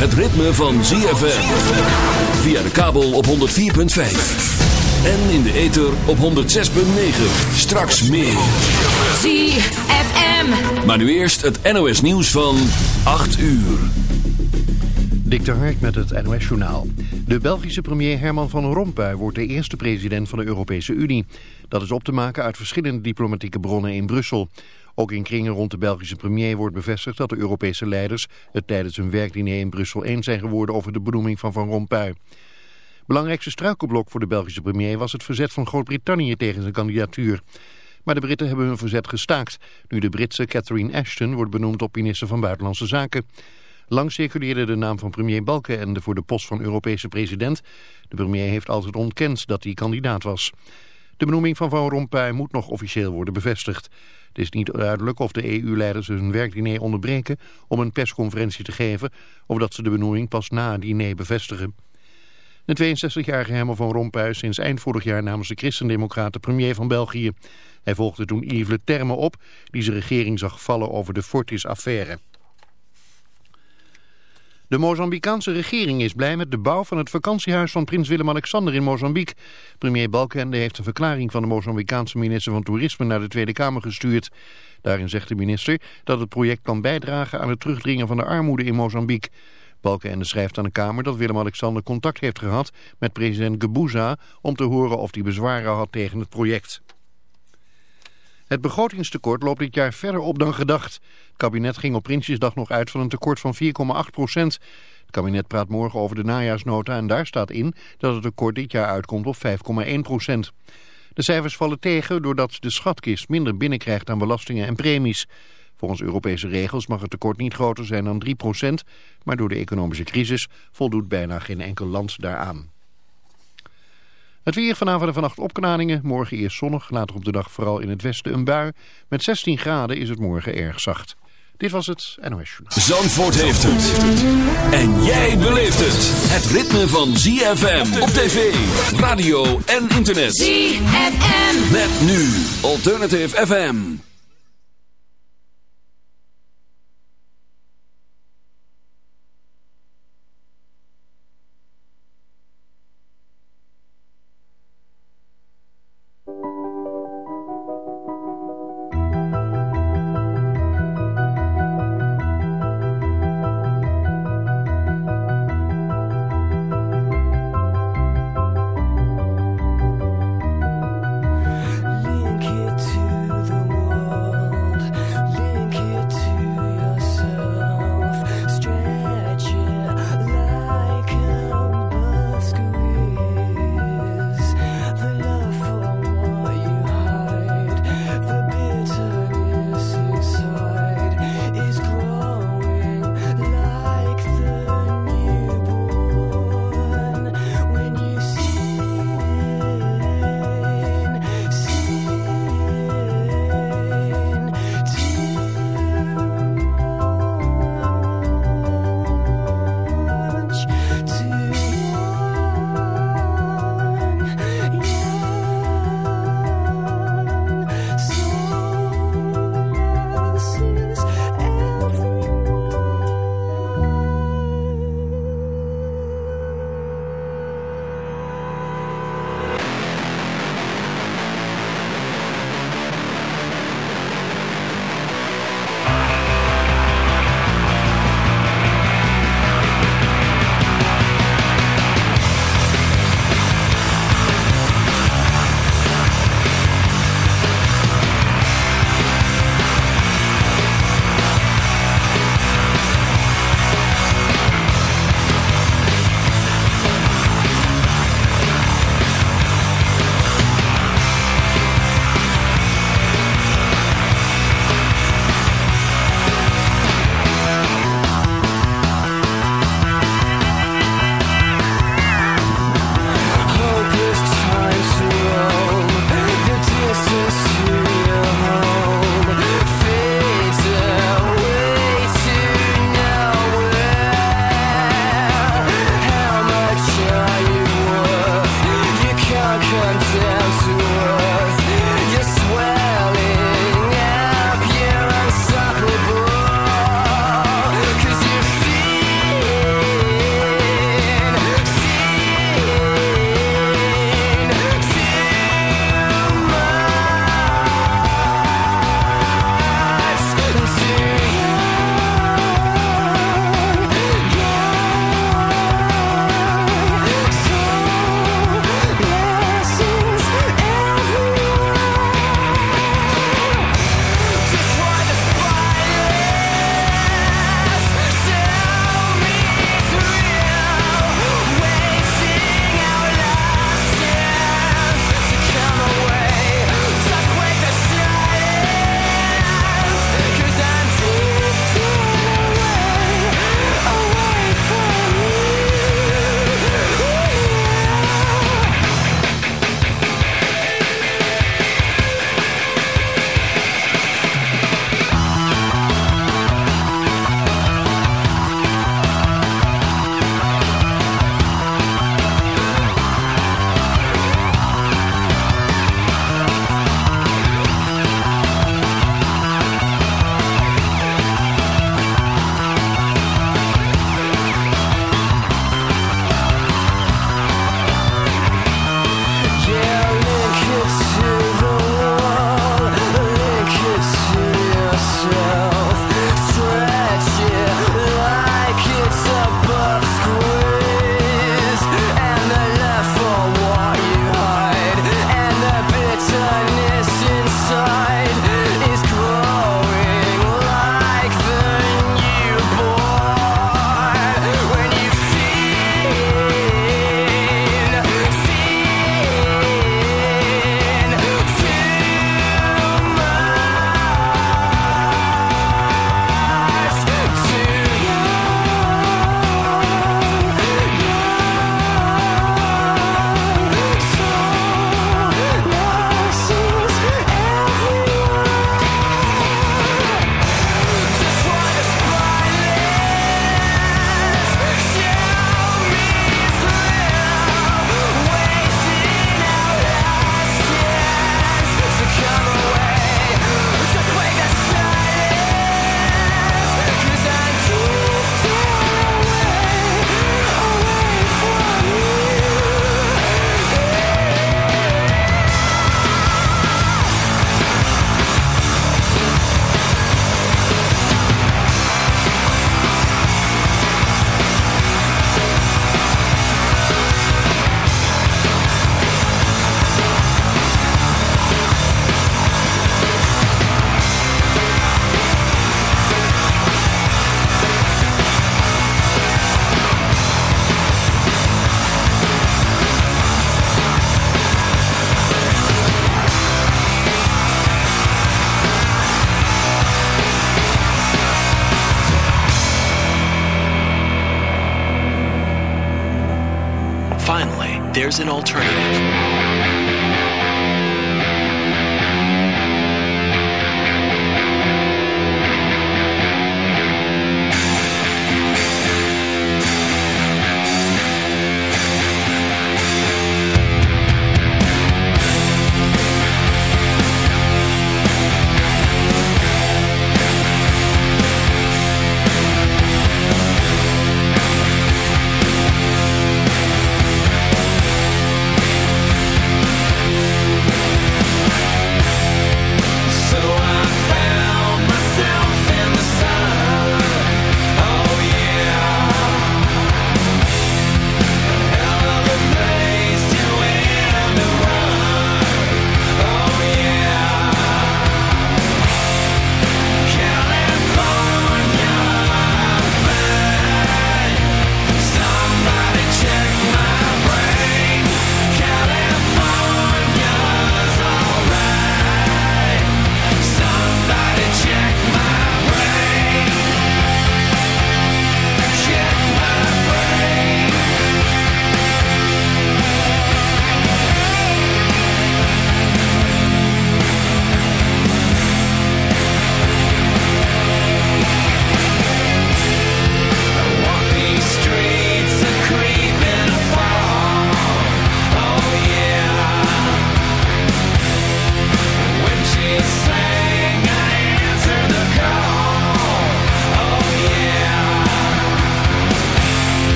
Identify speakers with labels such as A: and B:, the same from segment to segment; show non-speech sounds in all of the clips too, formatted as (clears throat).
A: Het ritme van ZFM. Via de kabel op 104.5. En in de ether op 106.9. Straks meer.
B: ZFM.
A: Maar nu eerst het NOS nieuws van 8 uur.
C: Dik de Hark met het NOS-journaal. De Belgische premier Herman van Rompuy wordt de eerste president van de Europese Unie. Dat is op te maken uit verschillende diplomatieke bronnen in Brussel. Ook in kringen rond de Belgische premier wordt bevestigd dat de Europese leiders het tijdens hun werkdiner in Brussel eens zijn geworden over de benoeming van Van Rompuy. Belangrijkste struikelblok voor de Belgische premier was het verzet van Groot-Brittannië tegen zijn kandidatuur. Maar de Britten hebben hun verzet gestaakt, nu de Britse Catherine Ashton wordt benoemd tot minister van Buitenlandse Zaken. Lang circuleerde de naam van premier Balkenende voor de post van Europese president. De premier heeft altijd ontkend dat hij kandidaat was. De benoeming van Van Rompuy moet nog officieel worden bevestigd. Het is niet duidelijk of de EU-leiders hun werkdiner onderbreken om een persconferentie te geven... of dat ze de benoeming pas na het diner bevestigen. De 62-jarige Herman van Rompuy sinds eind vorig jaar namens de Christendemocraten premier van België. Hij volgde toen Yves Le Terme op, die zijn regering zag vallen over de Fortis-affaire. De Mozambicaanse regering is blij met de bouw van het vakantiehuis van prins Willem-Alexander in Mozambique. Premier Balkenende heeft een verklaring van de Mozambicaanse minister van Toerisme naar de Tweede Kamer gestuurd. Daarin zegt de minister dat het project kan bijdragen aan het terugdringen van de armoede in Mozambique. Balkenende schrijft aan de Kamer dat Willem-Alexander contact heeft gehad met president Gebouza om te horen of hij bezwaren had tegen het project. Het begrotingstekort loopt dit jaar verder op dan gedacht. Het kabinet ging op Prinsjesdag nog uit van een tekort van 4,8 procent. Het kabinet praat morgen over de najaarsnota en daar staat in dat het tekort dit jaar uitkomt op 5,1 procent. De cijfers vallen tegen doordat de schatkist minder binnenkrijgt aan belastingen en premies. Volgens Europese regels mag het tekort niet groter zijn dan 3 procent, maar door de economische crisis voldoet bijna geen enkel land daaraan. Het weer vanavond en vannacht opklaringen. Morgen eerst zonnig, later op de dag vooral in het westen een bui. Met 16 graden is het morgen erg zacht. Dit was het NOS Journaal.
A: Zandvoort heeft het. En jij beleeft het. Het ritme van ZFM op tv, radio en internet.
B: ZFM.
A: Met nu Alternative FM.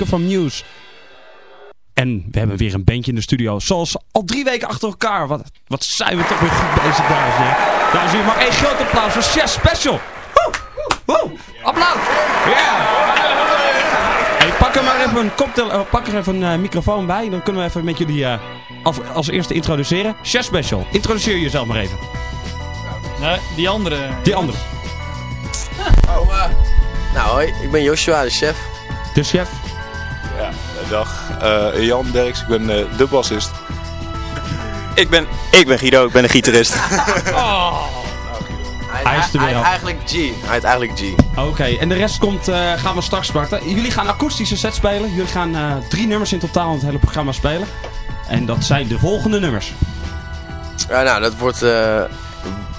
D: Klassieker van Muse. En we hebben weer een bandje in de studio. Zoals al drie weken achter elkaar. Wat, wat zijn we toch weer goed bezig, dames en heren. Dames en heren, maar één groot applaus voor Chef Special. Woe, woe, applaus. Ja. Hey, pak er maar even een cocktail, uh, pak er even een uh, microfoon bij. Dan kunnen we even met jullie uh, als, als eerste introduceren. Chef Special, introduceer jezelf maar even.
E: Nee, die andere.
D: Die andere.
F: Oh, nou hoi, ik ben Joshua, de chef.
D: De chef.
G: Dag. Uh, Jan Derks, ik ben uh, de bassist.
H: Ik ben, ik ben Guido, ik ben de gitarist. (laughs)
D: oh. Hij, is er weer
F: hij, eigenlijk G. Hij heet eigenlijk G.
D: Oké, okay, en de rest komt, uh, gaan we straks starten. Jullie gaan akoestische set spelen. Jullie gaan drie nummers in totaal in het hele programma spelen. En dat zijn de volgende nummers.
F: Ja, nou, dat wordt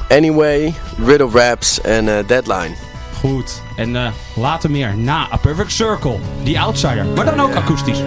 F: Anyway, Riddle Raps en Deadline.
D: Goed. En uh, later meer na A Perfect Circle. The Outsider. Maar dan ook akoestisch.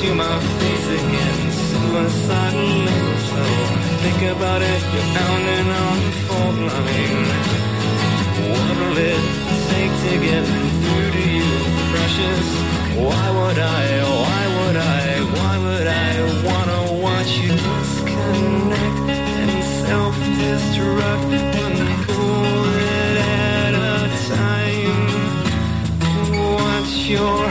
I: to my face again. Suicide makes so think about it, you're pounding on the fault line. What'll it take to get through to you, precious? Why would I, why would I, why would I wanna watch you disconnect and self-destruct one cool at a time? What's your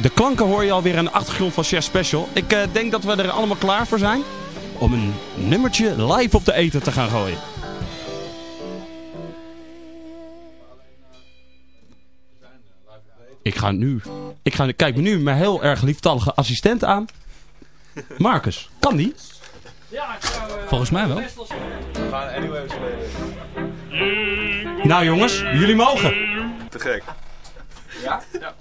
D: De klanken hoor je alweer in de achtergrond van Chef Special. Ik eh, denk dat we er allemaal klaar voor zijn om een nummertje live op de eten te gaan gooien. Ik ga nu... Ik ga, kijk me nu mijn heel erg lieftallige assistent aan. Marcus, kan die? Ja, ik zou...
E: Uh, Volgens mij wel.
G: We gaan.
D: Nou jongens, jullie mogen.
G: Te gek.
H: Ja? Ja.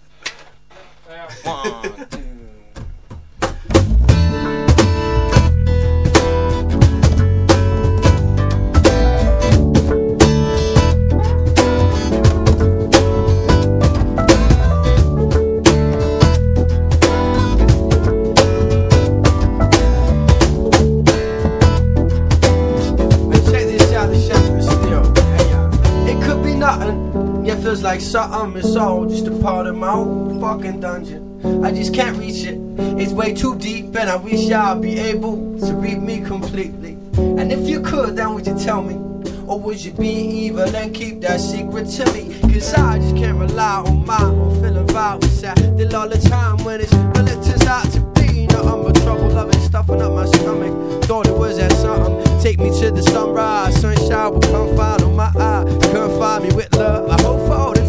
J: feels like something is all just a part of my own fucking dungeon. I just can't reach it. It's way too deep, and I wish y'all be able to read me completely. And if you could, then would you tell me? Or would you be evil and keep that secret to me? Cause I just can't rely on my own feeling vibe. It's out all the time when it's, well, it turns out to be trouble loving, stuffing up my stomach. Thought it was that something. Take me to the sunrise, sunshine will come follow my eye. Confide me with love. I hope for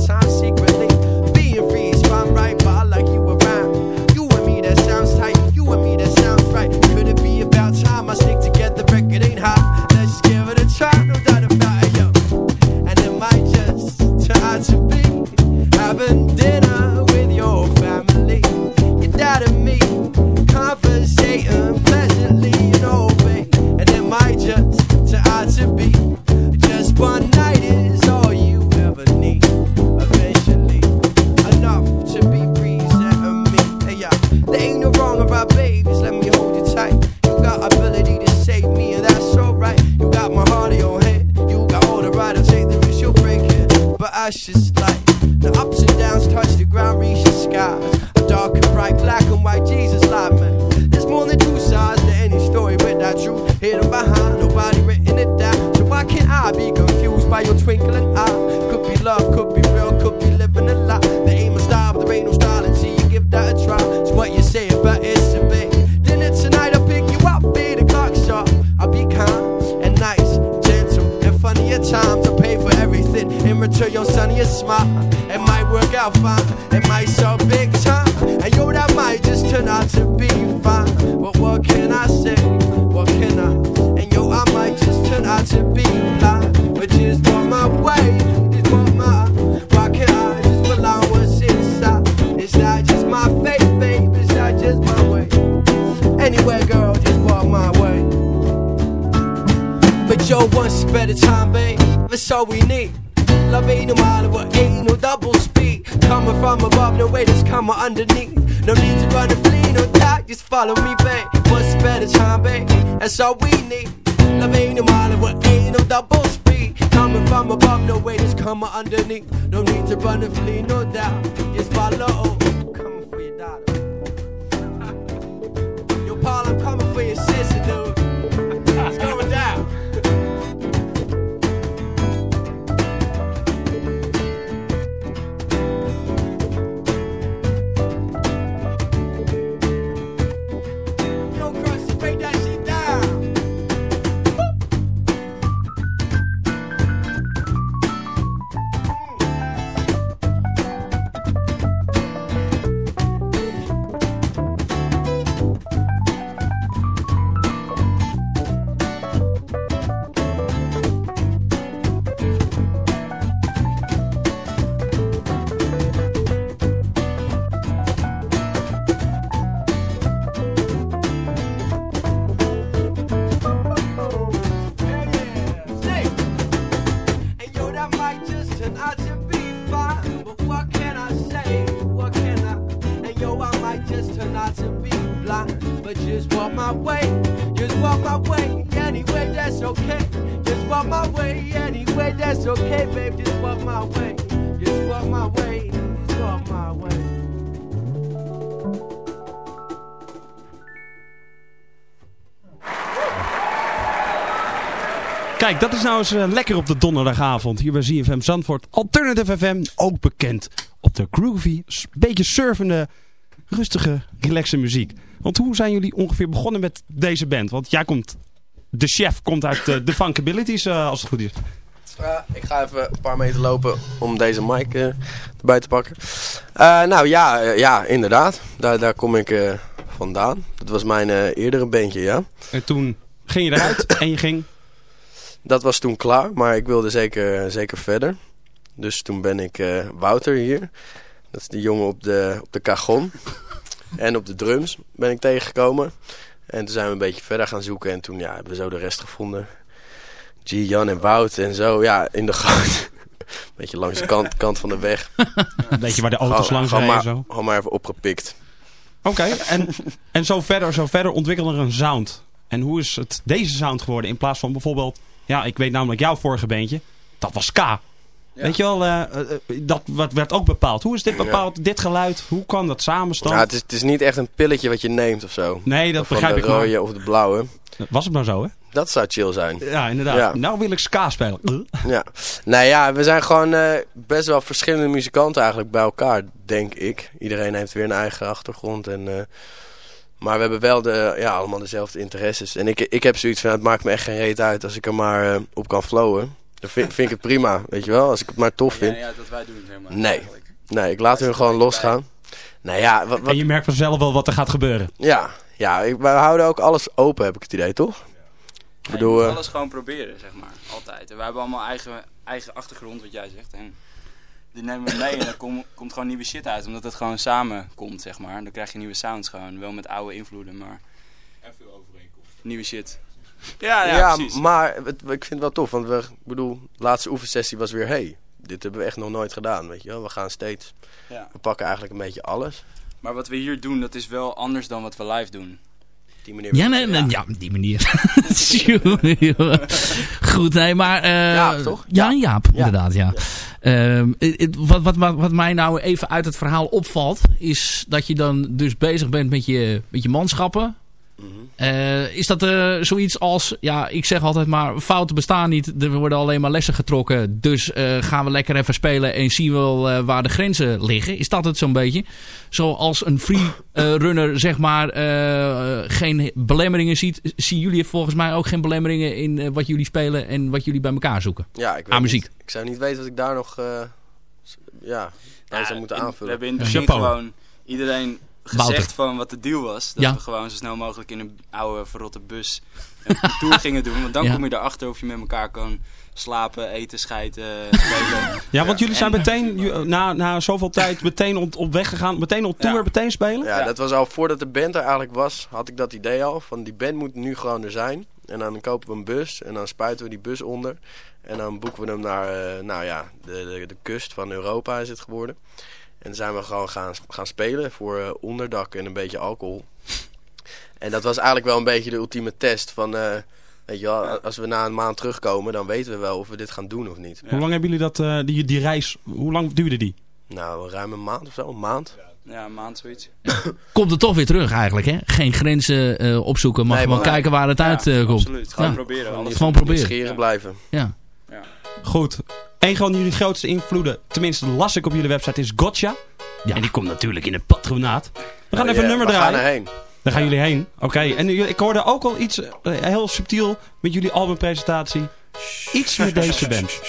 D: dat is nou eens eh, lekker op de donderdagavond. Hier bij ZFM Zandvoort. Alternative FM, ook bekend op de groovy, beetje surfende, rustige, relaxe muziek. Want hoe zijn jullie ongeveer begonnen met deze band? Want jij komt, de chef komt uit eh, de Funkabilities, eh, als het goed is.
F: Ik ga even een paar meter lopen om deze mic erbij te pakken. Nou ja, ja inderdaad. Daar, daar kom ik vandaan. Dat was mijn eerdere bandje, ja.
D: En toen ging je eruit en je ging...
F: Dat was toen klaar, maar ik wilde zeker, zeker verder. Dus toen ben ik eh, Wouter hier. Dat is de jongen op de, op de cajon. (laughs) En op de drums ben ik tegengekomen. En toen zijn we een beetje verder gaan zoeken. En toen ja, hebben we zo de rest gevonden. G, Jan en Wout en zo. Ja, in de goot. (laughs) beetje langs de kant, kant van de weg. (laughs)
D: Een beetje waar de auto's langs rijden en zo.
F: Gewoon maar even opgepikt.
D: Oké, en, en zo verder, zo verder ontwikkelde er een sound. En hoe is het deze sound geworden in plaats van bijvoorbeeld... Ja, ik weet namelijk jouw vorige beentje. Dat was K. Weet je wel, eh, eh, dat wat werd ook bepaald. Hoe is dit bepaald, dit geluid? Hoe kan dat samenstand?
F: Ja, het, is, het is niet echt een pilletje wat je neemt of zo.
D: Nee, dat
F: Of
D: begrijp
F: de
D: ik maar.
F: rode of de blauwe.
D: Was het nou zo, hè?
F: Dat zou chill zijn.
D: Ja, inderdaad.
F: Ja.
D: Nou wil ik ska spelen.
F: Ja. Nou ja, we zijn gewoon eh, best wel verschillende muzikanten eigenlijk bij elkaar, denk ik. Iedereen heeft weer een eigen achtergrond. En, eh, maar we hebben wel de, ja, allemaal dezelfde interesses. En ik, ik heb zoiets van, het maakt me echt geen reet uit als ik er maar eh, op kan flowen. Dan vind, vind ik het prima, weet je wel. Als ik het maar tof vind.
H: Ja, dat wij doen, zeg maar.
F: Nee. Nee, ik laat hun gewoon losgaan. Nou ja, wat, wat,
D: En je merkt vanzelf wel wat er gaat gebeuren.
F: ja, ja ik, wij houden ook alles open, heb ik het idee, toch? Ik
H: Ja, je
F: bedoel,
H: moet
F: eh,
H: alles gewoon proberen, zeg maar. Altijd. En wij hebben allemaal eigen, eigen achtergrond, wat jij zegt. En die nemen we mee en er kom- komt gewoon nieuwe shit uit. Omdat het gewoon samen komt, zeg maar. En dan krijg je nieuwe sounds gewoon. Wel met oude invloeden, maar...
G: En veel overeenkomsten.
H: Nieuwe shit. Ja, ja,
F: ja,
H: precies.
F: maar het, ik vind het wel tof, want we, ik bedoel, de laatste oefensessie was weer, hey, dit hebben we echt nog nooit gedaan, weet je wel. We gaan steeds,
H: Ja.
F: we pakken eigenlijk een beetje alles.
H: Maar wat we hier doen, dat is wel anders dan wat we live doen.
F: Die manier
E: Ja, nee, nee, ja, op die manier. (laughs) Goed, nee, maar...
F: Jaap, toch?
E: Ja, Jaap,
F: Ja.
E: inderdaad, ja. Ehm, het- wat, wat, wat, wat mij nou even uit het verhaal opvalt... is dat je dan dus bezig bent met je, met je manschappen... Eh, is dat eh, zoiets als, ja, ik zeg altijd maar, fouten bestaan niet. Er worden alleen maar lessen getrokken. Dus eh, gaan we lekker even spelen en zien we wel eh, waar de grenzen liggen. Is dat het zo'n beetje? Zoals een free eh, runner, zeg maar, eh, geen belemmeringen ziet. Zien jullie volgens mij ook geen belemmeringen in wat jullie spelen en wat jullie bij elkaar zoeken?
F: Ja, ik weet
E: Aan muziek.
F: Niet, ik zou niet weten wat ik daar nog, eh, ja, bij zou moeten
H: in-
F: aanvullen.
H: We hebben in het begin
D: Chapeau.
H: gewoon iedereen
E: Wouter.
H: gezegd van wat de deal was. Dat
E: Ja.
H: we gewoon zo snel mogelijk in een oude verrotte bus een (laughs) tour gingen doen. Want dan
E: Ja.
H: kom je erachter of je met elkaar kan slapen, eten, schijten, (laughs) spelen.
D: Ja, want jullie zijn
H: En-
D: meteen, na, na zoveel tijd, meteen op, op weg gegaan. Meteen op tour,
H: Ja.
D: meteen spelen?
F: Ja,
H: Ja.
F: dat was al voordat de band er eigenlijk was, had ik dat idee al. Van die band moet nu gewoon er zijn. En dan kopen we een bus en dan spuiten we die bus onder. En dan boeken we hem naar, eh, nou ja, de, de, de kust van Europa is het geworden. En dan zijn we gewoon gaan, gaan spelen voor eh, onderdak en een beetje alcohol. En dat was eigenlijk wel een beetje de ultieme test van... eh, Weet je wel, als we na een maand terugkomen, dan weten we wel of we dit gaan doen of niet.
D: Hoe lang hebben jullie dat, eh, die, die reis, hoe lang duurde die?
F: Nou, ruim een maand of zo, een maand.
H: Ja, een maand zoiets. (coughs)
E: Komt er toch weer terug eigenlijk, hè? Geen grenzen eh, opzoeken, maar
F: Nee,
E: gewoon
F: maar-
E: kijken waar het
H: Ja,
E: uit eh, komt.
H: Absoluut. Gewoon
E: Ja.
H: proberen.
F: Gewoon,
E: proberen.
F: Nieuwsgierig blijven.
E: Ja.
D: Goed. Een van jullie grootste invloeden, tenminste las ik op jullie website, is Gotcha.
E: Ja.
D: En die komt natuurlijk in het patronaat. We gaan
F: Oh,
D: even een nummer
F: we gaan
D: draaien.
F: erheen.
D: Daar gaan jullie heen. Oké, en ik hoorde ook al iets eh, heel subtiel met jullie albumpresentatie. Iets met (laughs) deze band.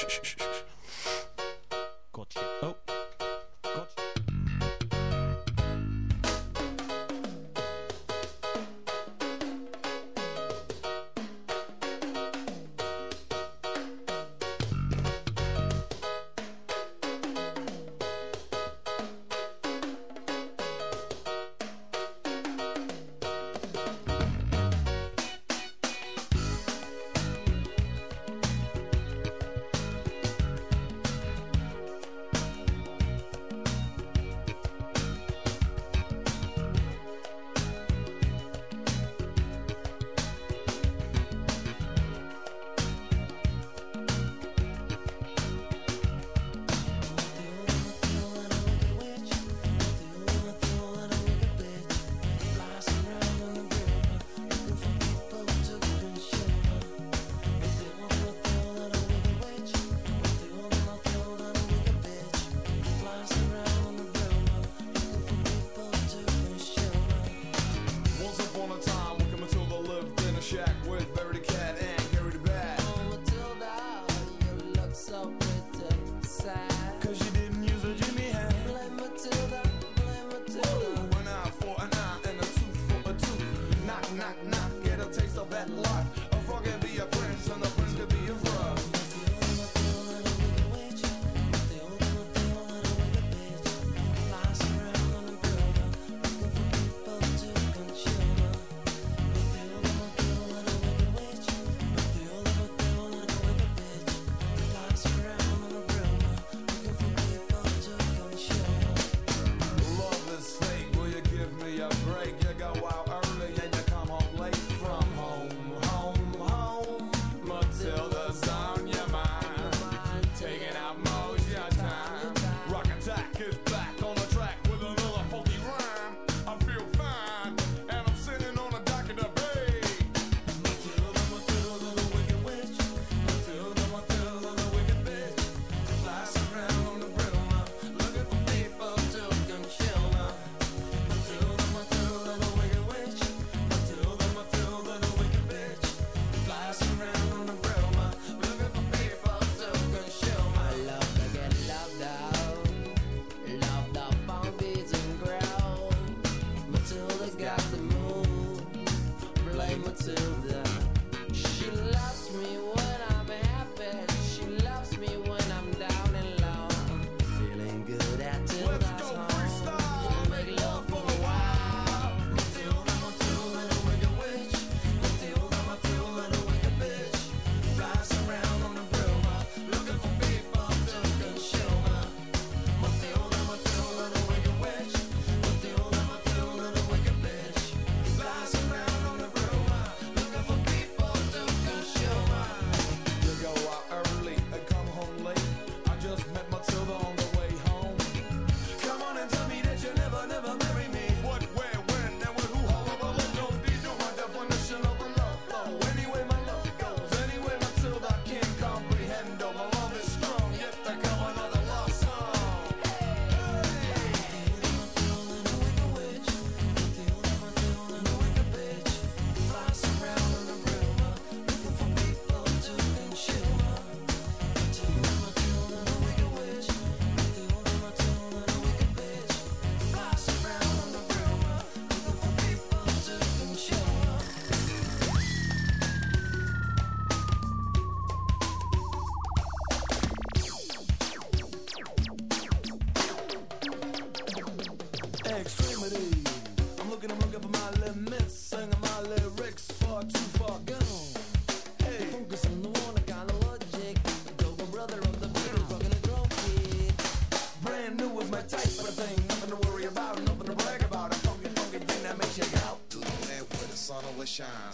K: The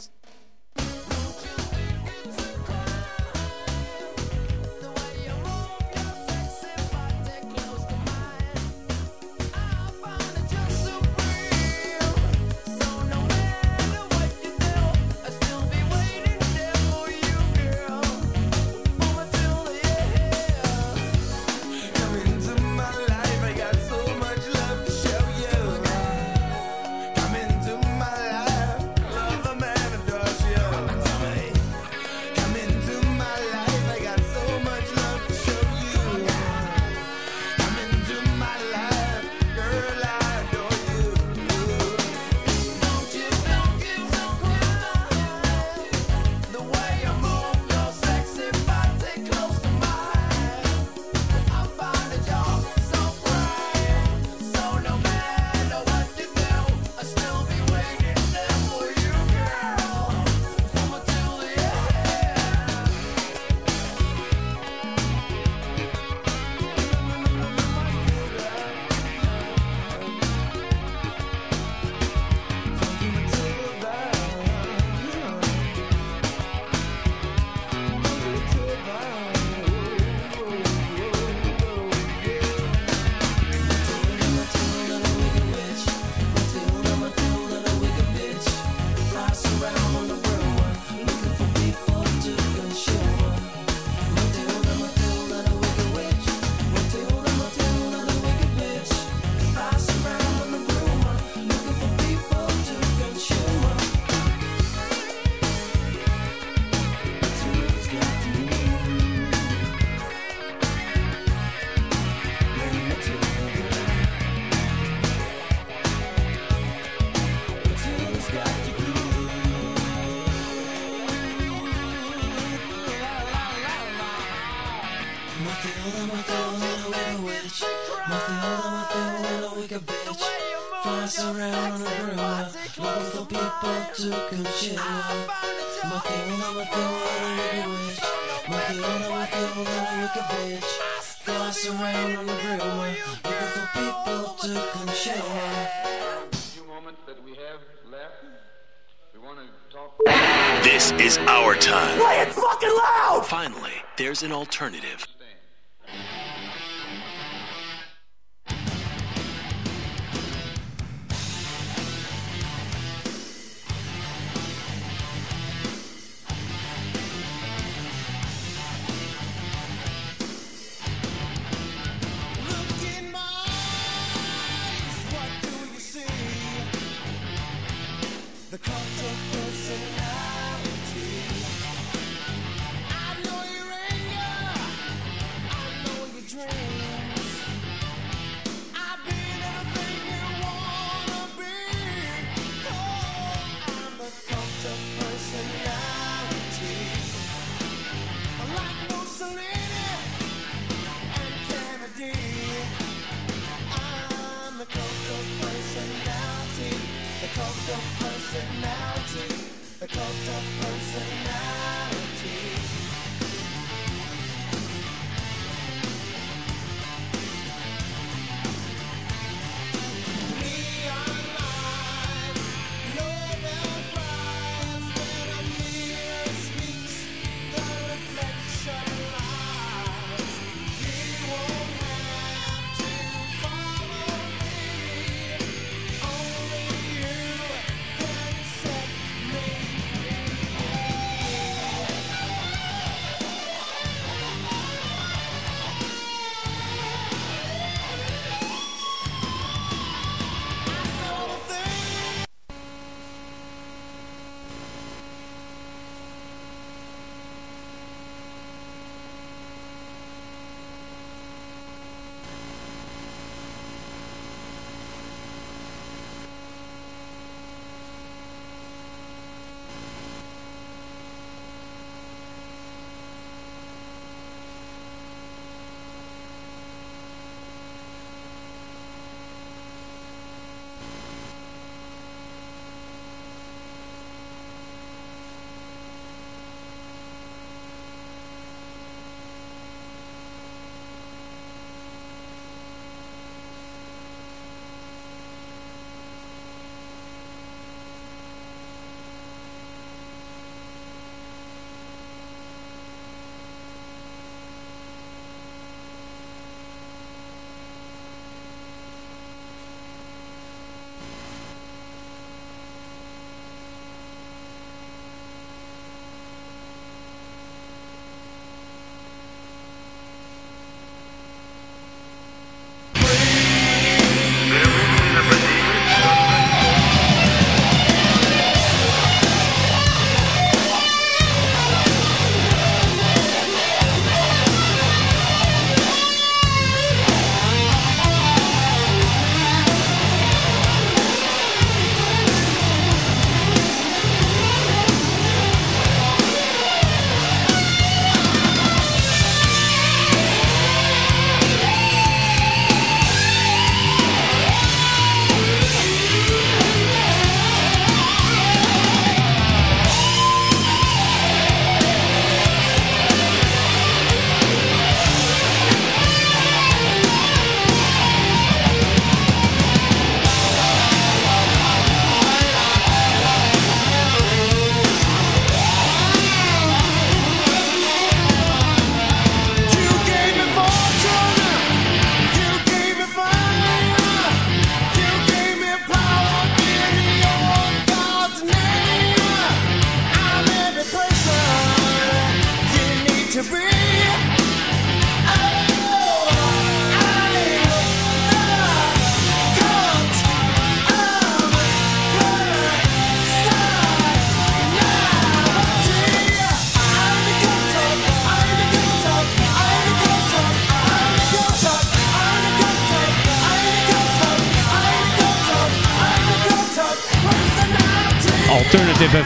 L: an alternative.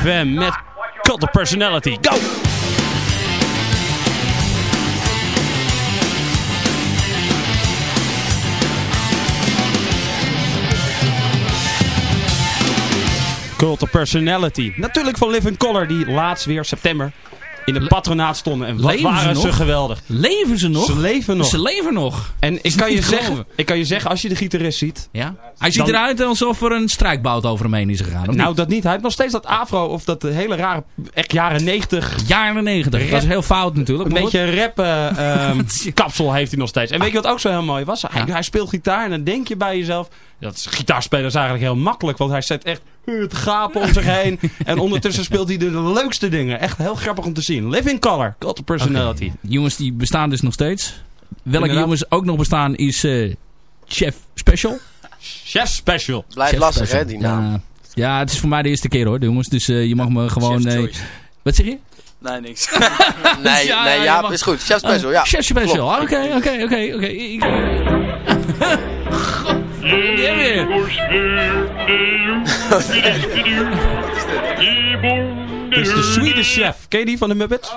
D: Alternative FM met Cult of Personality. Go! Cult of Personality. Natuurlijk van Living Color, die laatst weer september in de patronaat stonden. En wat
E: Leven
D: waren ze geweldig.
E: Leven ze nog?
D: Ze leven nog.
E: Ze leven nog.
D: En ik kan, je zeggen,
E: geloven.
D: ik kan je zeggen, als je de gitarist ziet...
E: Ja? Hij ziet
D: Dan-
E: eruit alsof er een strijkbout over hem heen is gegaan.
D: Nou,
E: niet?
D: dat niet. Hij heeft nog steeds dat afro of dat hele rare, echt jaren 90
E: Jaren 90. Dat is heel fout natuurlijk.
D: Een beetje rap eh, (laughs) ehm, kapsel heeft hij nog steeds. En weet je wat ook zo heel mooi was? Hij, hij speelt gitaar en dan denk je bij jezelf... Dat is, gitaarspelen is eigenlijk heel makkelijk. Want hij zet echt te gapen om zich heen. En (laughs) ondertussen speelt hij de leukste dingen. Echt heel grappig om te zien. Living Color, Cult of Personality.
E: Jongens die bestaan dus nog steeds. Welke
D: Inderdaad.
E: jongens ook nog bestaan is eh, Chef Special.
D: Chef Special.
F: Blijft
E: Chef
F: lastig,
E: Special.
F: hè, die naam.
E: Ja, ja, het is voor mij de eerste keer hoor, jongens. Dus eh, je mag me gewoon... Eh, wat zeg je?
H: Nee, niks. (laughs) (laughs)
F: Nee,
E: Ja,
F: nee,
E: ja,
F: ja,
E: je mag-
F: is goed. Chef Special, ja.
E: Chef Special. Ah, Oké, oké, oké, oké. Ik- God, die hebben we.
D: Dit is de Swedish Chef. Ken die van de Muppets?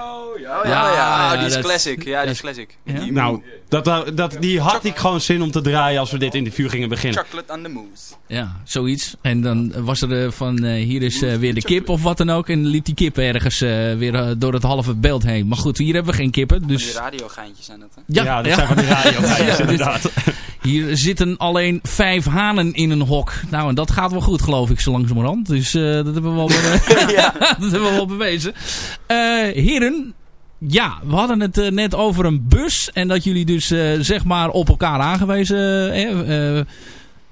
H: Oh ja,
E: Ja,
H: ja,
E: ja,
H: die is
E: dat-
H: classic. Ja, die is classic. Die
D: Nou, dat, dat, die had ik gewoon zin om te draaien als we dit interview gingen beginnen.
H: chocolate on the mousse.
E: Ja, zoiets. En dan was er eh, van, eh, hier is eh, weer de kip of wat dan ook. En liep die kip ergens eh, weer door het halve beeld heen. Maar goed, hier hebben we geen kippen.
H: Die
E: Dus
H: radiogeintjes zijn dat, hè?
D: Ja, dat zijn van die radio (laughs)
E: Ja, dus
D: inderdaad.
E: hier zitten alleen vijf hanen in een hok. Nou, en dat gaat wel goed, geloof ik, zo langzamerhand. Dus eh, dat hebben we wel, (laughs) (laughs) dat hebben we wel bewezen. Eh, heren, ja, we hadden het eh, net over een bus. En dat jullie dus eh, zeg maar op elkaar aangewezen... eh,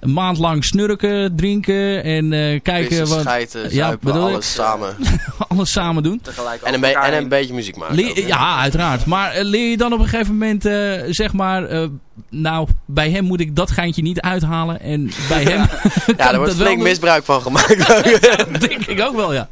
E: een maand lang snurken, drinken en eh, kijken
F: Pissen,
E: wat...
F: schijten,
E: Ja,
F: zuipen, alles samen. (laughs)
E: alles samen doen.
H: Tegelijk
F: En een, en een beetje muziek maken.
E: Leer-
F: ook, hè.
E: ja, uiteraard. Maar leer je dan op een gegeven moment, eh, zeg maar... eh, nou, bij hem moet ik dat geintje niet uithalen. En bij (laughs) hem...
F: Ja, (laughs) daar wordt flink misbruik van gemaakt. ook.
E: denk ik ook wel, ja.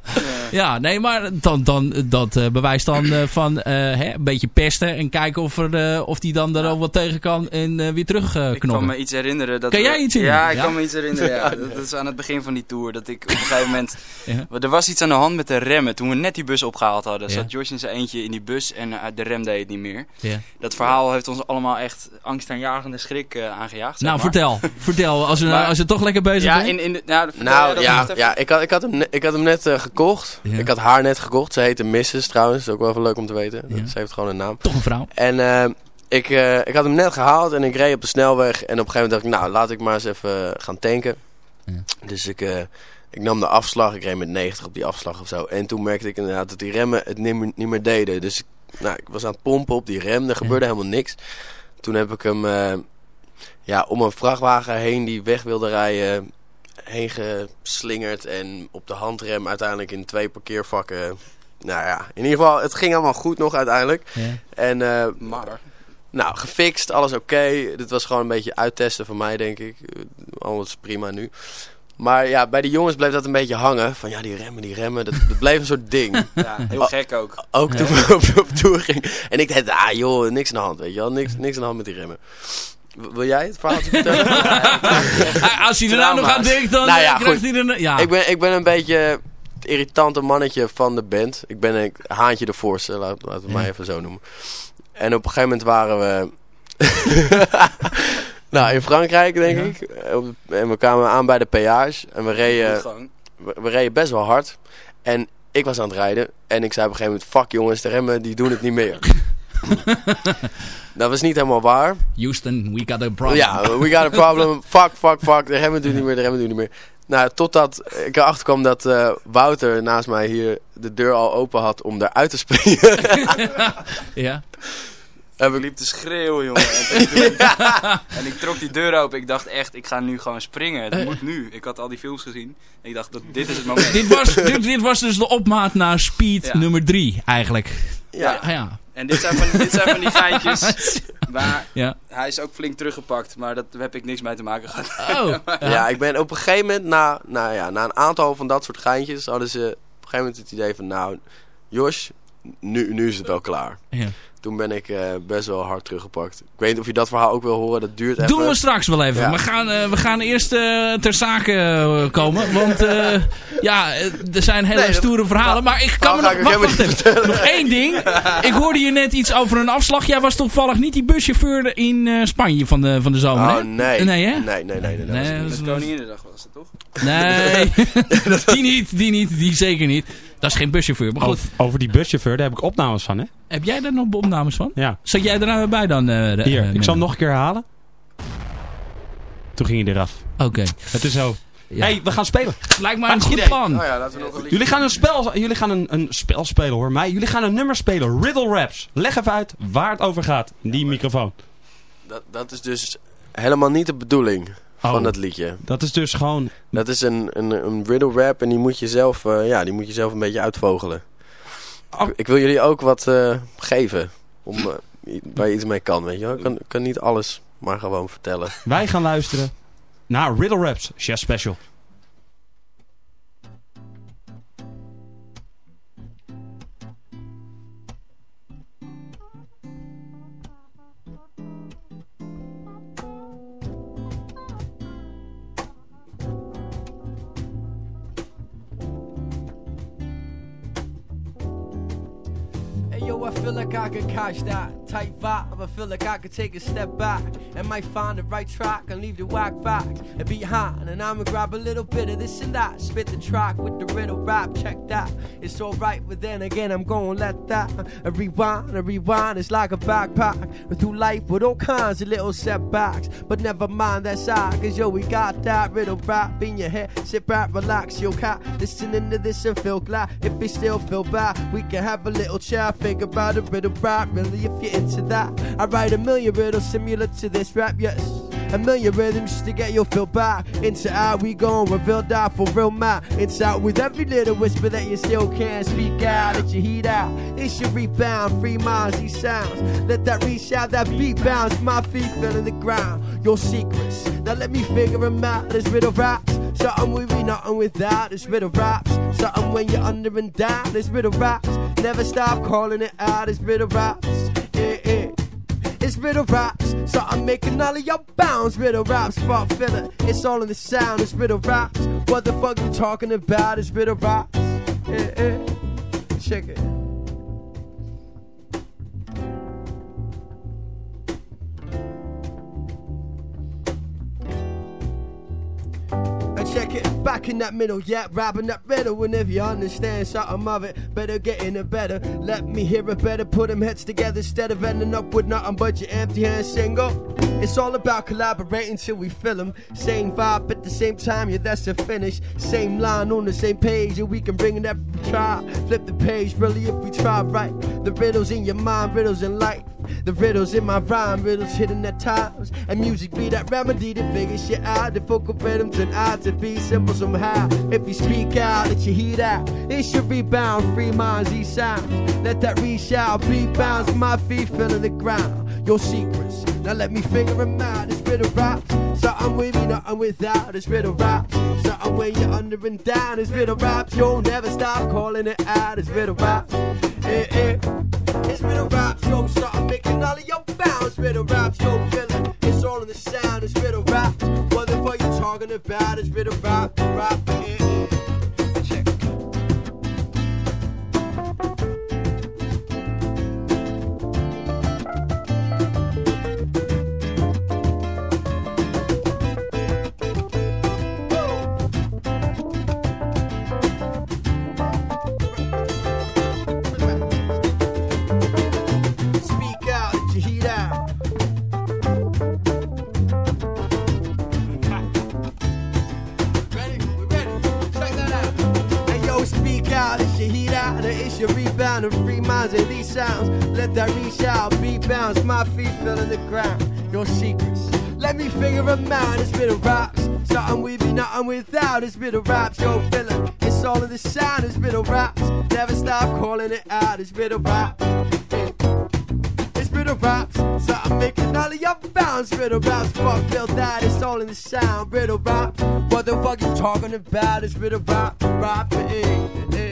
E: (laughs) Ja, nee, maar dan, dan, dat eh, bewijst dan eh, van eh, hè, een beetje pesten. En kijken of, er, eh, of die dan er ook wat tegen kan en eh, weer terug eh
H: Ik kan me iets herinneren. Dat
E: Kan
H: we-
E: jij iets herinneren?
H: Ja, ik
E: Ja?
H: kan me iets herinneren. Ja. (laughs) Dat, dat is aan het begin van die tour. Dat ik op een gegeven moment... (laughs)
E: Ja.
H: Er was iets aan de hand met de remmen. Toen we net die bus opgehaald hadden,
E: Ja.
H: zat Josh in zijn eentje in die bus en de rem deed het niet meer.
E: Ja.
H: Dat verhaal heeft ons allemaal echt angstaanjagende schrik eh, aangejaagd. zeg
E: Nou,
H: maar.
E: vertel. Vertel, als we,
H: Maar-
E: als we toch lekker bezig
H: Ja, in, in de, nou,
F: Nou ja, ja ik, had, ik, had hem, ne- ik had hem net gekocht.
E: Ja.
F: Ik had haar net gekocht. Ze heette Mrs. trouwens. Dat is ook wel even leuk om te weten.
E: Ja.
F: Ze heeft gewoon een naam.
E: Toch een vrouw.
F: En eh, ik, eh, ik had hem net gehaald en ik reed op de snelweg. En op een gegeven moment dacht ik, nou laat ik maar eens even gaan tanken.
E: Ja.
F: Dus ik, eh, ik nam de afslag. Ik reed met 90 op die afslag of zo. En toen merkte ik inderdaad dat die remmen het niet meer, niet meer deden. Dus ik, nou, ik was aan het pompen op die rem. Er gebeurde helemaal niks. Toen heb ik hem eh, ja, om een vrachtwagen heen die weg wilde rijden heen geslingerd. En op de handrem uiteindelijk in twee parkeervakken. Nou ja, in ieder geval, het ging allemaal goed nog uiteindelijk.
E: Ja.
F: En eh,
H: Maar,
F: nou, gefixt, alles oké. Dit was gewoon een beetje uittesten van mij, denk ik. Alles prima nu. Maar ja, bij de jongens bleef dat een beetje hangen. Van ja, die remmen, die remmen. Dat, dat bleef een soort ding. (laughs)
H: ja, heel gek ook.
F: Ook toen we op, op tour gingen. En ik dacht, ah joh, niks aan de hand, weet je wel. Niks, niks aan de hand met die remmen. Wil jij het verhaaltje vertellen? (laughs) (laughs)
E: Als hij er nou nog aan denkt, dan
F: Nou ja,
E: eh, krijgt
F: goed.
E: hij er... Ja.
F: ik, ben, ik ben een beetje het irritante mannetje van de band. Ik ben een haantje de voorste, laat- laten we mij even zo noemen. En op een gegeven moment waren we... (laughs) nou, in Frankrijk, denk
E: Ja.
F: ik. En we kwamen aan bij de peage. En we reden, we, we reden best wel hard. En ik was aan het rijden. En ik zei op een gegeven moment... Fuck jongens, de remmen die doen het niet meer. (laughs) dat was niet helemaal waar.
E: Houston, we got a problem.
F: Ja, we got a problem. (laughs) fuck, fuck, fuck. De remmen doen niet meer, de remmen doen niet meer. Nou, totdat ik erachter kwam dat eh, Wouter naast mij hier de deur al open had om eruit te springen. (laughs)
E: ja.
F: Heb
H: Ik
F: ik...
H: liep te schreeuwen, jongen. En, toen- (laughs) en ik trok die deur open. Ik dacht echt, ik ga nu gewoon springen. Het moet nu. Ik had al die films gezien. En ik dacht, dat, dit is het moment.
E: dit, was, dit, dit was dus de opmaat naar Speed
H: Ja.
E: nummer 3, eigenlijk.
F: Ja.
E: Ja.
H: En dit zijn van, dit zijn van die (laughs) geintjes. Maar
E: Ja.
H: hij is ook flink teruggepakt. Maar dat daar heb ik niks mee te maken gehad.
E: Oh. (laughs)
F: Ja, ik ben op een gegeven moment, na, nou ja, na een aantal van dat soort geintjes, hadden ze op een gegeven moment het idee van, nou, Jos, nu, nu is het wel klaar.
E: Ja.
F: Toen ben ik eh, best wel hard teruggepakt. Ik weet niet of je dat verhaal ook wil horen. Dat duurt even.
E: Doen we straks wel even.
F: Ja.
E: We, gaan, eh, we gaan eerst eh, ter zake komen. Want eh, (laughs) ja, er zijn hele
F: Nee,
E: stoere verhalen. Maar ik kan me
F: Nou,
E: nog... Wacht, even. Nog één ding. (laughs) Ik hoorde je net iets over een afslag. Jij was toevallig niet die buschauffeur in eh, Spanje van de, van de zomer,
F: Oh
E: hè?
F: nee.
E: Nee, hè?
F: Nee, nee, nee. nee, dat was
E: Nee, dat
F: niet.
E: is-
H: Koninginnedag was het toch?
E: Nee, (laughs) die niet, die niet, die zeker niet. Dat is geen buschauffeur, maar goed.
D: Over, over die buschauffeur, daar heb ik opnames van, hè?
E: Heb jij daar nog opnames van?
D: Ja.
E: Zat jij er nou bij dan? eh, de-
D: Hier,
E: eh,
D: ik zal hem nog een keer herhalen. Toen ging hij eraf.
E: Oké.
D: Het is zo. hey, we gaan spelen.
E: Lijkt mij een
D: Goed idee.
E: plan.
F: Oh ja, laten we nog een liedje.
D: Jullie gaan een spel, jullie gaan een, een spel spelen hoor, mij. Jullie gaan een nummer spelen, Riddle Raps. Leg even uit waar het over gaat, die microfoon.
F: Dat, dat is dus helemaal niet de bedoeling van
D: Oh.
F: dat liedje.
D: Dat is dus gewoon...
F: Dat is een, een, een riddle rap en die moet je zelf, eh, ja, die moet je zelf een beetje uitvogelen.
D: Oh.
F: Ik, wil jullie ook wat eh, geven om, i- waar je iets mee kan, weet je wel. Ik kan, kan niet alles maar gewoon vertellen.
D: Wij gaan luisteren naar Riddle Raps, Chef Special.
J: Could catch that tight vibe. I feel like I could take a step back and might find the right track and leave the whack and behind. And I'ma grab a little bit of this and that. Spit the track with the riddle rap. Check that. It's alright, but then again, I'm gonna let that a rewind. A rewind It's like a backpack We're through life with all kinds of little setbacks. But never mind that side, cause yo, we got that riddle rap in your head. Sit back, relax, yo, cat. Listening to this and feel glad. If you still feel bad, we can have a little chat. Think about a riddle rap, really, if you're into that. I write a million riddles similar to this rap, yes. A million rhythms just to get your feel back. Into how we gon' reveal that for real man. It's out with every little whisper that you still can't speak out. That your heat out. It should rebound, free minds, these sounds. Let that reach out, that beat bounce. My feet feeling the ground. Your secrets. Now let me figure them out. This riddle raps. Something we be nothing without. This riddle raps. Something when you're under and down. This riddle raps. Never stop calling it out. This riddle raps. It's riddle raps, so I'm making all of your bounds. Riddle raps, spot filler. It's all in the sound. It's riddle raps. What the fuck you talking about? It's riddle raps. Yeah, yeah. Check it. It back in that middle, yeah, rapping that riddle. And if you understand something of it, better get in it better. Let me hear it better, put them heads together instead of ending up with nothing but your empty hand single. It's all about collaborating till we fill them. Same vibe at the same time, yeah, that's the finish. Same line on the same page, and we can bring it up if we try. Flip the page, really, if we try right. The riddles in your mind, riddles in life. The riddles in my rhyme, riddles hidden at times. And music be that remedy to figure shit out. The focal rhythms and odds to be simple somehow. If you speak out, let your heat out. It should rebound, free minds, these sounds. Let that reach out, beat bounce, my feet feeling the ground. Your secrets, now let me figure them out. It's riddle raps, something with me, nothing without. It's riddle raps, something when you're under and down. It's riddle raps, you'll never stop calling it out. It's riddle raps, eh, eh. It's riddle raps, yo, something making all of your bounds. Riddle raps, yo, feeling. It's all in the sound. It's riddle raps. What the fuck you talking about? It's riddle rap, rap, eh, eh. It's your rebound and free minds and these sounds. Let that reach out, bounce. My feet feeling the ground. Your secrets. Let me figure them out. It's bit of raps. Something we be nothing without. It's bit of raps. Yo, feeling. It's all in the sound. It's bit of raps. Never stop calling it out. It's bit of raps. It's riddle raps, so I'm making all of your bounds. Riddle raps, fuck feel that it's all in the sound. Riddle raps, what the fuck you talking about? It's riddle rap, rap, eh, eh, eh.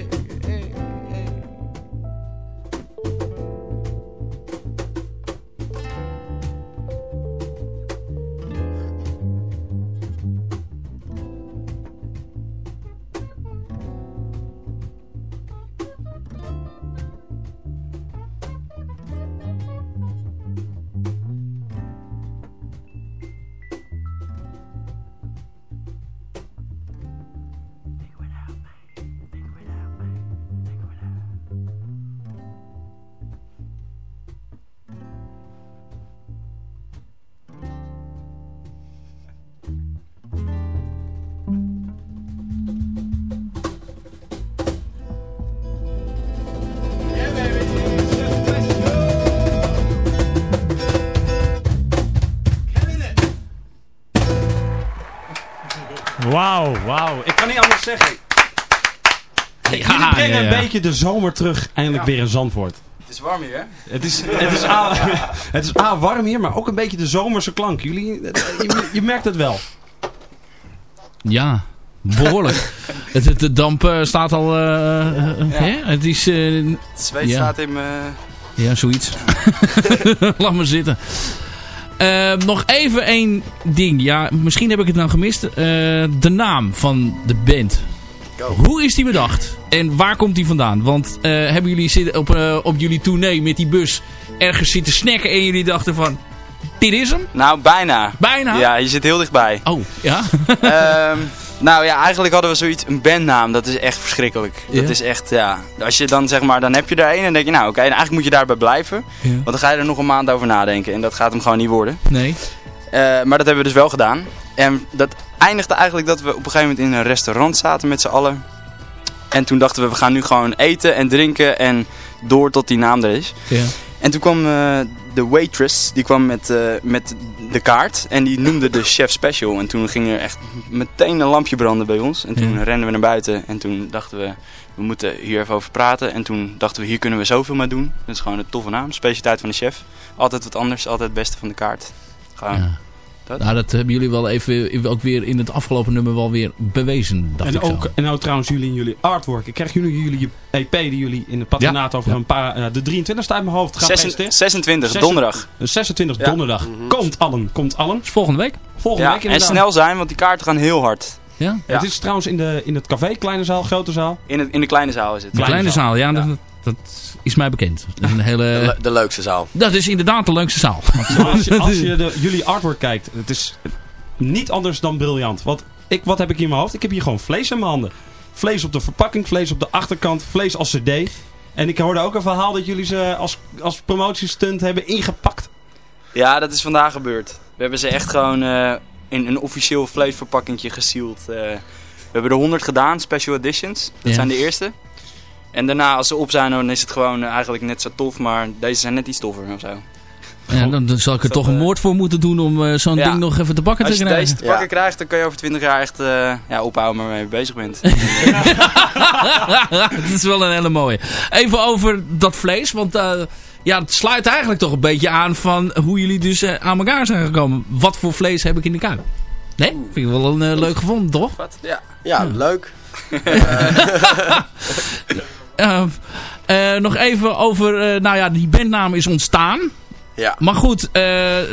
D: Wauw, wauw. Ik kan niet anders zeggen. Jullie brengen
E: ja, ja.
D: een beetje de zomer terug eindelijk weer in Zandvoort.
H: Het is warm hier, hè?
D: Het is, het, is A, (laughs) het is A, warm hier, maar ook een beetje de zomerse klank. Jullie, je, je merkt het wel.
E: Ja, behoorlijk. (laughs) het, het, de damp eh, staat al... eh, eh, hè? Het is... eh,
H: Het zweet
E: Ja.
H: staat in mijn...
E: Ja, zoiets. (laughs) Laat maar zitten. Eh, nog even één ding. Ja, misschien heb ik het nou gemist. Eh, de naam van de band. Hoe is die bedacht? En waar komt die vandaan? Want eh, hebben jullie zitten op, eh, op jullie tournee met die bus ergens zitten snacken en jullie dachten van... Dit is hem?
H: Nou, bijna.
E: Bijna?
H: Ja, je zit heel dichtbij.
E: Oh, ja?
H: Ehm, (laughs) nou ja, eigenlijk hadden we zoiets, een bandnaam, dat is echt verschrikkelijk.
E: Ja?
H: Dat is echt, ja, als je dan zeg maar, dan heb je er één en denk je, nou oké, en eigenlijk moet je daarbij blijven.
E: Ja.
H: Want dan ga je er nog een maand over nadenken en dat gaat hem gewoon niet worden.
E: Nee.
H: Eh, maar dat hebben we dus wel gedaan. En dat eindigde eigenlijk dat we op een gegeven moment in een restaurant zaten met z'n allen. En toen dachten we, we gaan nu gewoon eten en drinken en door tot die naam er is.
E: Ja.
H: En toen kwam eh, de waitress, die kwam met, eh, met de kaart en die noemde de chef special. En toen ging er echt meteen een lampje branden bij ons. En toen
E: Ja.
H: renden we naar buiten en toen dachten we, we moeten hier even over praten. En toen dachten we, hier kunnen we zoveel mee doen. Dat is gewoon een toffe naam, specialiteit van de chef. Altijd wat anders, altijd het beste van de kaart. Gewoon.
E: Ja.
H: Dat?
E: Nou, dat hebben jullie wel even ook weer in het afgelopen nummer wel weer bewezen, dacht
D: En
E: ik zo.
D: ook, en nou trouwens jullie in jullie artwork. Ik krijg jullie jullie EP die jullie in het patronaat over een paar, eh, de 23 staat in mijn hoofd presenteren.
H: 26,
D: Zes-
H: donderdag.
D: De 26
H: Ja.
D: donderdag. Komt allen, komt allen.
E: volgende week.
D: Volgende
H: Ja,
D: week
H: en
D: inderdaad.
H: snel zijn, want die kaarten gaan heel hard.
E: Ja?
H: Ja.
D: Het is trouwens in, de, in het café, kleine zaal, grote zaal.
H: In, het, in de kleine zaal is het.
E: De kleine zaal, ja, Dat, dat is mij bekend. Dat is, een
F: De,
E: hele,
F: le- de leukste zaal.
E: dat is inderdaad de leukste zaal.
D: Als (laughs) je, als je de, jullie artwork kijkt, het is niet anders dan briljant. Want ik, wat heb ik hier in mijn hoofd? Ik heb hier gewoon vlees in mijn handen. Vlees op de verpakking, vlees op de achterkant, vlees als cd. En ik hoorde ook een verhaal dat jullie ze als, als promotiestunt hebben ingepakt.
H: Ja, dat is vandaag gebeurd. We hebben ze echt gewoon eh, in een officieel vleesverpakkingje gesield. eh. we hebben er 100 gedaan, special editions. Dat
E: Ja.
H: zijn de eerste. En daarna, als ze op zijn, dan is het gewoon eh, eigenlijk net zo tof. Maar deze zijn net iets toffer of zo.
E: Ja, dan, dan zal ik er toch een moord voor moeten doen om eh, zo'n
H: Ja.
E: ding nog even te bakken
H: Als
E: te
H: je
E: krijgen.
H: deze te pakken krijgt, dan kun je over 20 jaar echt eh, ja, ophouden waarmee je bezig bent. (laughs) (laughs) (laughs)
E: dat is wel een hele mooie. Even over dat vlees, want eh, ja, het sluit eigenlijk toch een beetje aan van hoe jullie dus eh, aan elkaar zijn gekomen. Wat voor vlees heb ik in de kuip? Nee? Vind ik wel een eh, leuk gevonden, toch?
H: Wat? Ja.
F: Ja, leuk.
E: Eh, eh, nog even over, eh, nou ja, die bandnaam is ontstaan.
F: Ja.
E: Maar goed,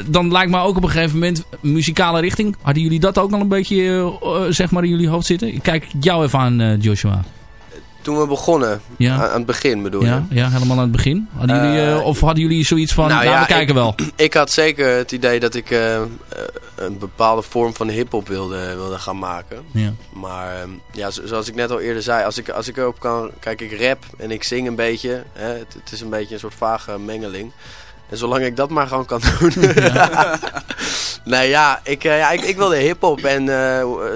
E: dan lijkt me ook op een gegeven moment muzikale richting. Hadden jullie dat ook al een beetje, zeg maar, in jullie hoofd zitten? Ik kijk jou even aan, Joshua.
F: Toen we begonnen,
E: Ja.
F: aan, aan het begin bedoel je?
E: Ja, ja, helemaal aan het begin. Hadden jullie, eh,
F: Eh,
E: of hadden jullie zoiets van, nou, we kijken
F: ik,
E: wel. (clears throat)
F: Ik had zeker het idee dat ik eh, een bepaalde vorm van hip-hop wilde, wilde gaan maken.
E: Ja.
F: Maar ehm, ja, zo- zoals ik net al eerder zei, als ik, als ik erop kan. Kijk, ik rap en ik zing een beetje. Hè, het, het is een beetje een soort vage mengeling. En zolang ik dat maar gewoon kan (laughs) doen. nee, ja, ik, ja, ik, ik wilde hip-hop en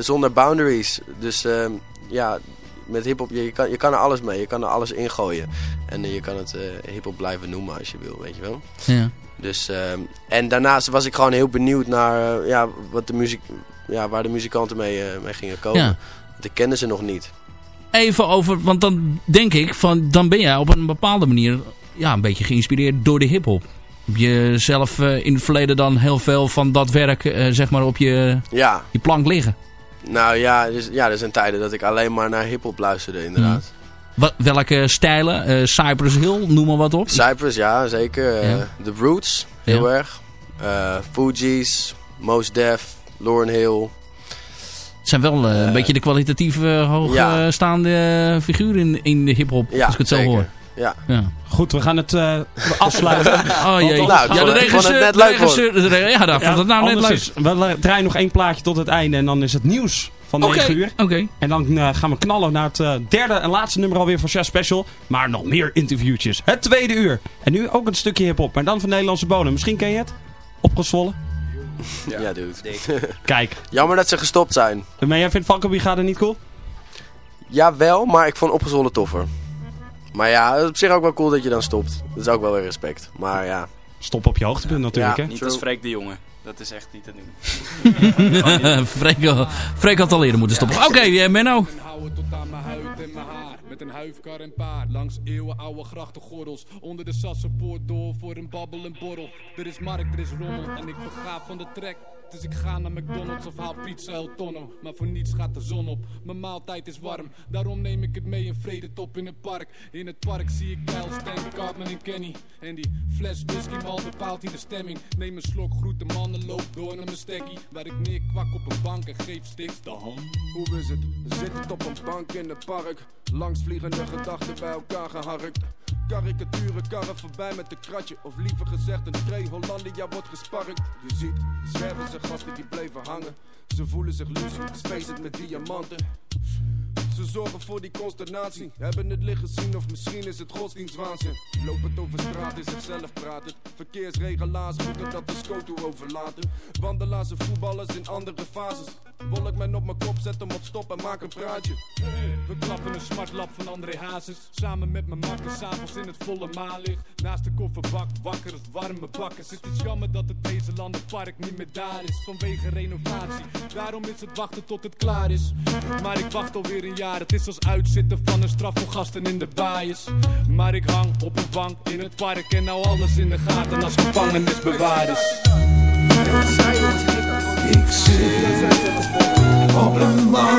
F: zonder boundaries. Dus ehm, ja, met hip-hop, je, je kan, je kan er alles mee. Je kan er alles ingooien. En eh, je kan het eh hip-hop blijven noemen als je wil, weet je wel.
E: Ja.
F: Dus, ehm, en daarnaast was ik gewoon heel benieuwd naar eh, ja, wat de muziek, ja, waar de muzikanten mee, mee gingen komen.
E: Ja.
F: Want ik kende ze nog niet.
E: Even over, want dan denk ik van, dan ben jij op een bepaalde manier ja, een beetje geïnspireerd door de hiphop. Heb je zelf in het verleden dan heel veel van dat werk zeg maar op je,
F: Ja,
E: je plank liggen?
F: Nou ja, dus, ja, er zijn tijden dat ik alleen maar naar hip-hop luisterde, inderdaad.
E: Wat, welke stijlen? Eh, Cypress Hill, noem maar wat op.
F: Cypress, ja, zeker. Eh,
E: Ja.
F: The Roots, heel
E: Ja.
F: erg. Eh Fugees, Mos Def, Lauryn Hill.
E: Het zijn wel eh, een beetje de kwalitatief eh, hoogstaande
F: Ja.
E: figuren in, in de hiphop, als ik het zo hoor.
F: Ja.
E: Ja.
D: Goed, we gaan het eh, afsluiten. (laughs)
E: Oh jee.
F: Nou,
E: ja, de
F: het-
E: regisseur,
F: net
E: de
F: leuk,
E: regisseur, de re- ja, daar vond het nou net leuk.
D: is- we draaien nog één plaatje tot het einde en dan is het nieuws van
E: Oké,
D: 9 uur.
E: oké.
D: En dan eh, gaan we knallen naar het eh, derde en laatste nummer alweer van Chef Special. Maar nog meer interviewtjes. Het tweede uur. En nu ook een stukje hip-hop, maar dan van Nederlandse bodem. Misschien ken je het? Opgezwollen?
F: Ja, dude. (laughs)
D: Kijk.
F: Jammer dat ze gestopt zijn.
D: Maar jij vindt Franco Brigade niet cool?
F: Ja, wel, maar ik vond opgezwollen toffer. Maar ja, het is op zich ook wel cool dat je dan stopt. Dat is ook wel weer respect. Maar ja.
D: Stop op je hoogtepunt natuurlijk,
F: Ja,
D: hè?
H: Niet als Freek de Jonge. Dat is echt niet te doen. (laughs)
E: Freek, had- Freek had al eerder moeten stoppen. Oké, eh, Menno.
M: Houden tot aan mijn huid en mijn haar. Met een huifkar en paard. Langs eeuwenoude grachtengordels. Onder de Sassenpoort door voor een babbel en borrel. Er is markt, er is rommel. En ik verga van de trek. Dus ik ga naar McDonald's of haal pizza El Tonno. Maar voor niets gaat de zon op. Mijn maaltijd is warm. Daarom neem ik het mee een vredetop in het park. In het park zie ik Kyle, Stan, Cartman en Kenny. En die fles whisky mal bepaalt hier de stemming. Neem een slok, groet de mannen, loop door naar mijn stekkie. Waar ik neerkwak op een bank en geef Stix de hand.
N: Hoe is het? Zit op een bank in het park. Langs vliegende gedachten bij elkaar geharkt. Karikaturen karren voorbij met een kratje. Of liever gezegd, een tree Hollandia wordt gesparkt. Je ziet, zwerven ze gasten die bleven hangen. Ze voelen zich lucie, space met diamanten. Ze zorgen voor die consternatie. Hebben het licht gezien of misschien is het godsdienstwaanzin. Het over straat in zichzelf praten. Verkeersregelaars moeten dat de scoto overlaten. Wandelaars en voetballers in andere fases. Wolk men op mijn kop, zet hem op stop en maak een praatje.
M: We klappen een smartlap van André Hazes. Samen met mijn makkers, s'avonds in het volle maanlicht. Naast de kofferbak, wakker als warme bakkers. Het is jammer dat het deze landenpark niet meer daar is. Vanwege renovatie. Daarom is het wachten tot het klaar is. Maar ik wacht alweer een Het is als uitzitten van een straf voor gasten in de baaiers. Maar ik hang op een bank in het park. En nou alles in de gaten als gevangenisbewaarders.
K: Ik zit op een bank.